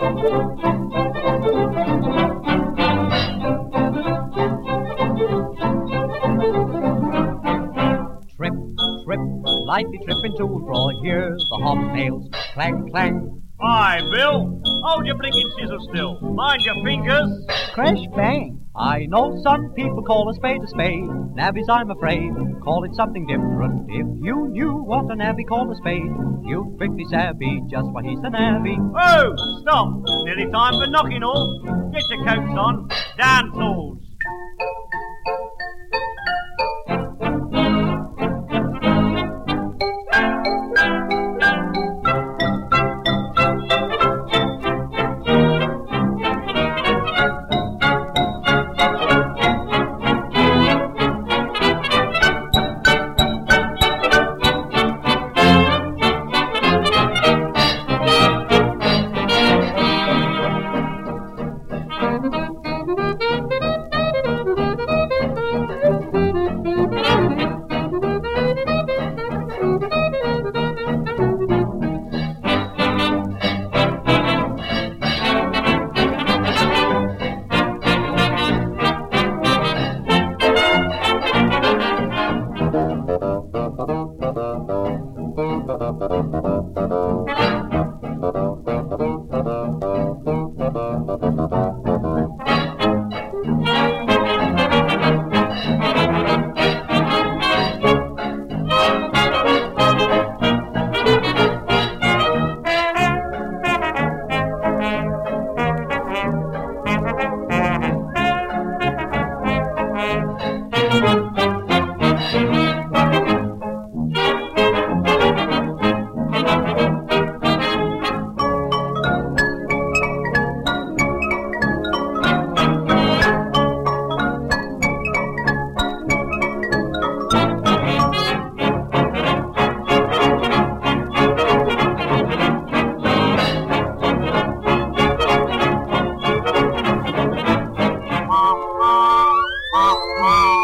Trip, trip, lightly trip into draw. Hear the hobnails clang, clang. Aye, Bill. Hold your blinking scissors still. Mind your fingers. Crash, bang. I know some people call a spade a spade. Navvies, I'm afraid, call it something different. If you knew what a navvy called a spade, you'd quickly savvy just why he's a navvy. Oh, stop. Nearly time for knocking off. Get your coats on. Down tools. Thank you. Bye.